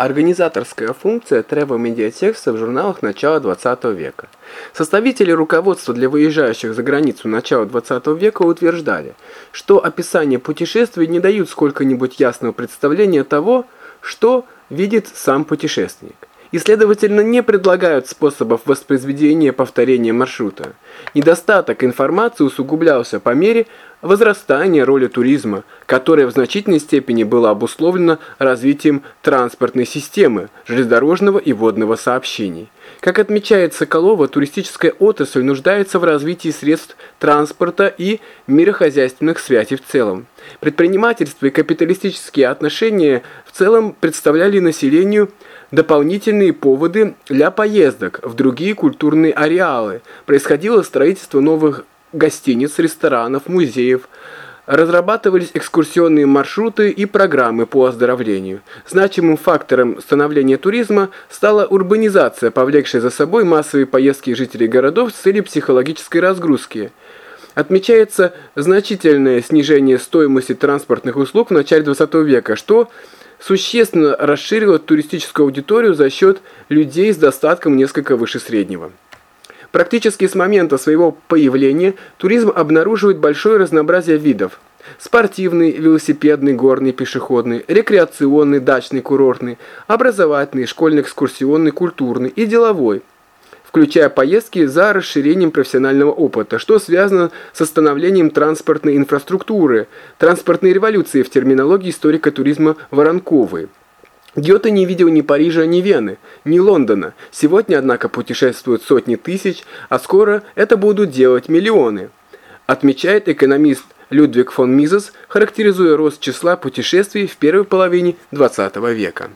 Организаторская функция travel-медиатекста в журналах начала 20 века. Составители руководства для выезжающих за границу начала 20 века утверждали, что описания путешествий не дают сколько-нибудь ясного представления того, что видит сам путешественник и, следовательно, не предлагают способов воспроизведения повторения маршрута. Недостаток информации усугублялся по мере возрастания роли туризма, которая в значительной степени была обусловлена развитием транспортной системы, железнодорожного и водного сообщений. Как отмечает Соколова, туристическая отрасль нуждается в развитии средств транспорта и мирохозяйственных связей в целом. Предпринимательство и капиталистические отношения в целом представляли населению дополнительные поводы для поездок в другие культурные ареалы. Происходило строительство новых гостиниц, ресторанов, музеев, разрабатывались экскурсионные маршруты и программы по оздоровлению. Значимым фактором становления туризма стала урбанизация, повлекшая за собой массовые поездки жителей городов с целью психологической разгрузки. Отмечается значительное снижение стоимости транспортных услуг в начале 20 века, что существенно расширило туристическую аудиторию за счет людей с достатком несколько выше среднего. Практически с момента своего появления туризм обнаруживает большое разнообразие видов. Спортивный, велосипедный, горный, пешеходный, рекреационный, дачный, курортный, образовательный, школьно-экскурсионный, культурный и деловой, включая поездки за расширением профессионального опыта, что связано с становлением транспортной инфраструктуры, транспортной революции в терминологии историка туризма Воронковой. Гёте не видел ни Парижа, ни Вены, ни Лондона. Сегодня, однако, путешествуют сотни тысяч, а скоро это будут делать миллионы. Отмечает экономист Людвиг фон Мизес, характеризуя рост числа путешествий в первой половине 20 века.